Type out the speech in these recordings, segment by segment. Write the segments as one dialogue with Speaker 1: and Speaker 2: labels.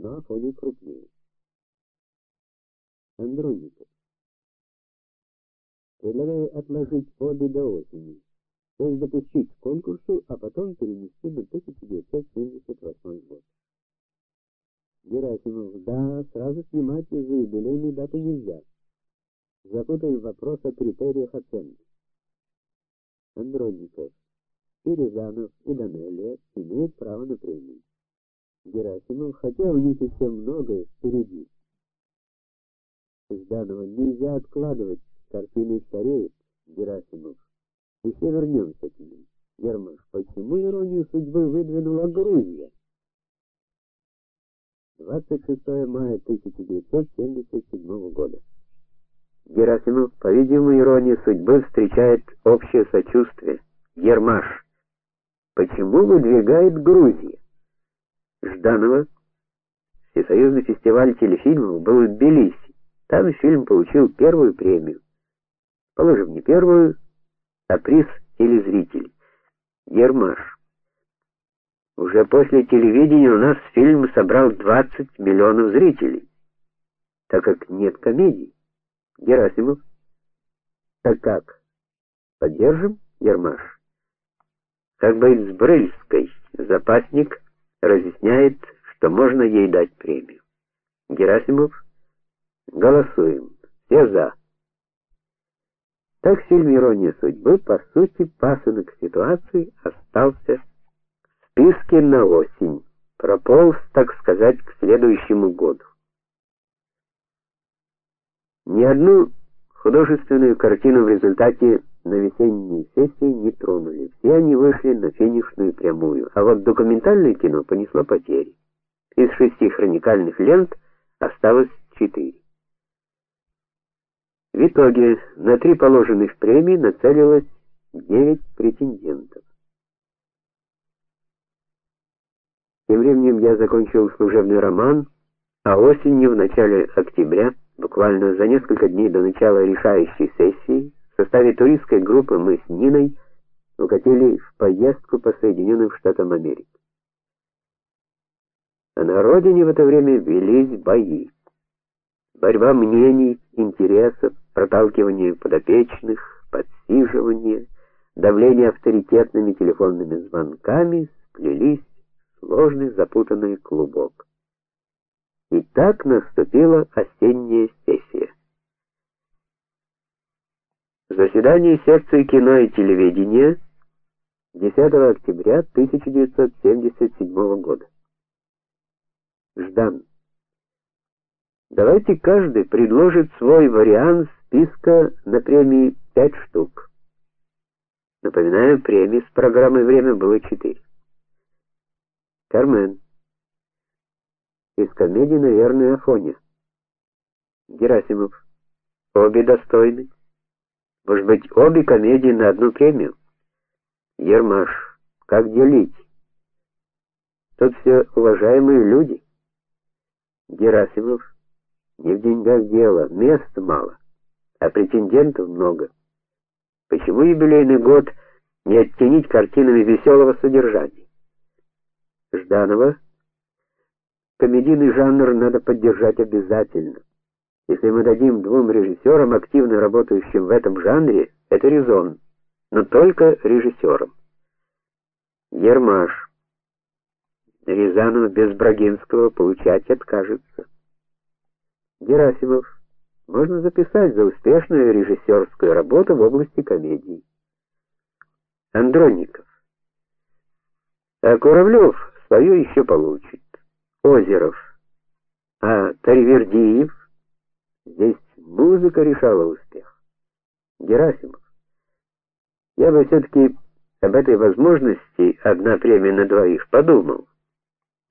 Speaker 1: но Афоня крупнее. Андроников. Предлагаю отложить обе до осени. То есть допустить к конкурсу, а потом перенести на 1978 год. Герасимов, да, сразу снимать из-за юбилейной даты нельзя. Запутаем вопрос о критериях оценки. Андроников. И и Данелия имеют право на премию. Герасимов, хотя у них еще многое впереди. Жданова нельзя откладывать, картины стареют, Герасимов. Еще вернемся к ним. Ермаш, почему иронию судьбы выдвинула Грузия? 26 мая 1977 года. Герасимов, по-видимому, ирония судьбы встречает общее сочувствие. Ермаш. Почему выдвигает Грузия? Жданова. Всесоюзный фестиваль телефильмов был в Тбилиси. Там фильм получил первую премию. Положим, не первую, а приз телезрителей. Ермаш. Уже после телевидения у нас фильм собрал 20 миллионов зрителей, так как нет комедий. Герасимов. Так как? Поддержим, Ермаш? Как быть с Брыльской? Запасник разъясняет, что можно ей дать премию. Герасимов. Голосуем. Все за. Так фильм Ирония судьбы по сути пасынок ситуации остался в списке на осень. Прополз, так сказать, к следующему году. Ни одну художественную картину в результате на весенней сессии не тронули. Все они вышли на финишную прямую. А вот документальное кино понесло потери. Из шести хроникальных лент осталось четыре. В итоге на три положенных премии нацелилось девять претендентов. Тем временем я закончил служебный роман, а осенью в начале октября Буквально за несколько дней до начала решающей сессии в составе туристской группы мы с Ниной укатили в поездку по Соединенным Штатам Америки. А на родине в это время велись бои. Борьба мнений, интересов, проталкивание подопечных, подсиживание, давление авторитетными телефонными звонками сплелись в сложный запутанный клубок. И так наступила осенняя сессия. Заседание секции кино и телевидения 10 октября 1977 года. Ждан. Давайте каждый предложит свой вариант списка на премии 5 штук. Напоминаю, премий с программой Время было 4. Кармен. Из комедии, наверное, Афоня. Герасимов. Обе достойны. Может быть, обе комедии на одну премию? Ермаш. Как делить? Тут все уважаемые люди. Герасимов. Не в деньгах дело, места мало, а претендентов много. Почему юбилейный год не оттенить картинами веселого содержания? Жданова Комедийный жанр надо поддержать обязательно. Если мы дадим двум режиссерам, активно работающим в этом жанре, это резон, но только режиссерам. Ермаш. Рязанов без Брагинского получать откажется. Герасимов. Можно записать за успешную режиссерскую работу в области комедии. Андронников. А Куравлев свое еще получит. Озеров. А Таривердиев здесь музыка решала успех. Герасимов. Я бы все таки об этой возможности одна премия на двоих подумал.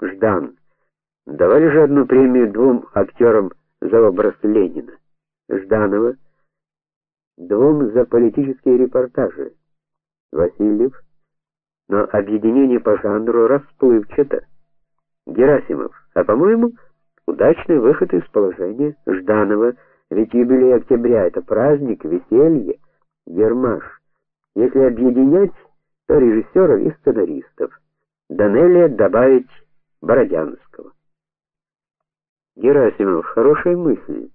Speaker 1: Ждан. Давали же одну премию двум актерам за образ Ленина. Жданова. Двум за политические репортажи. Васильев. Но объединение по жанру расплывчато. Герасимов. А по-моему, удачный выход из положения Жданова, ведь юбилей октября это праздник, веселье, Ермаш. Если объединять, то режиссеров и сценаристов. Данелия добавить Бородянского. Герасимов, хорошая мысль.